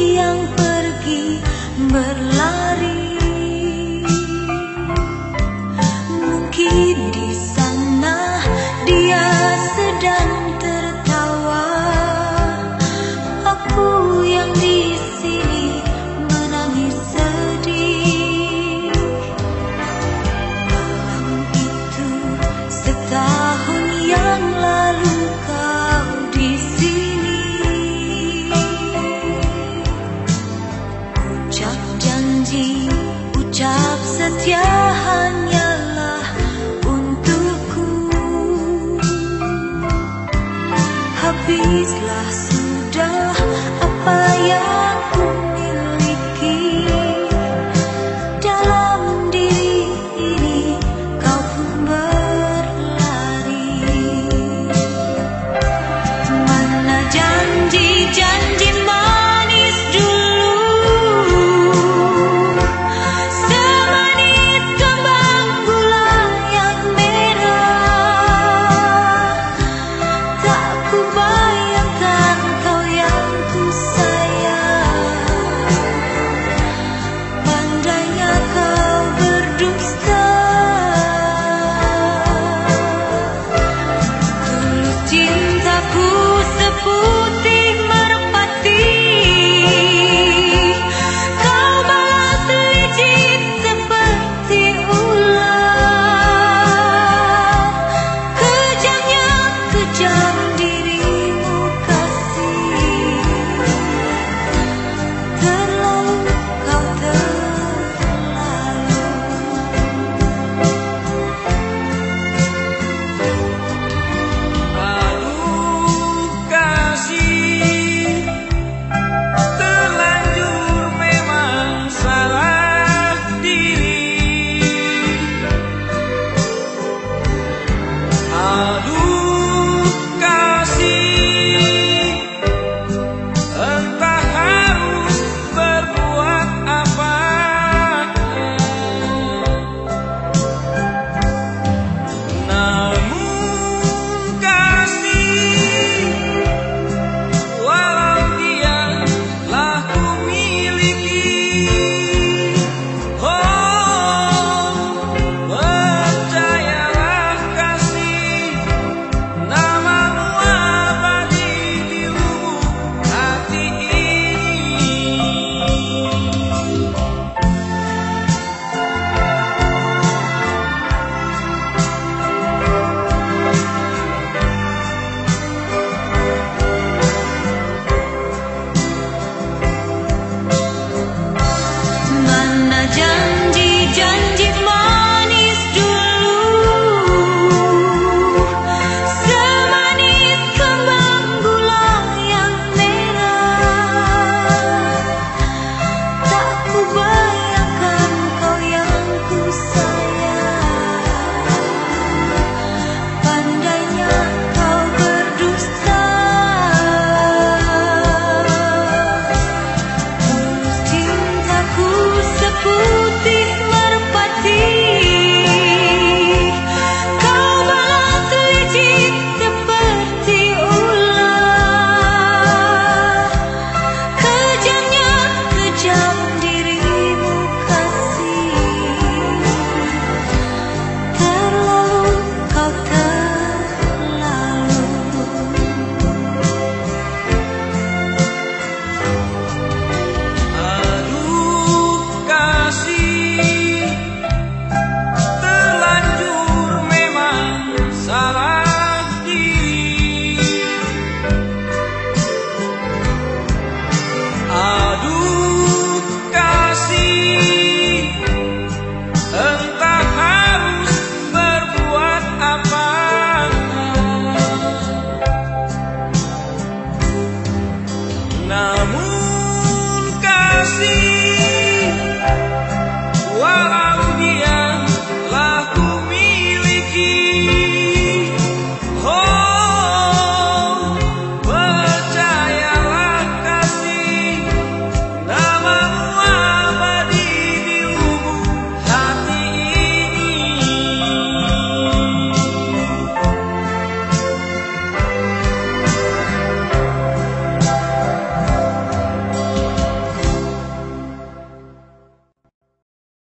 yang pergi berlari. Ucap janji, ucap setia hanyalah untukku. Habislah sudah apa yang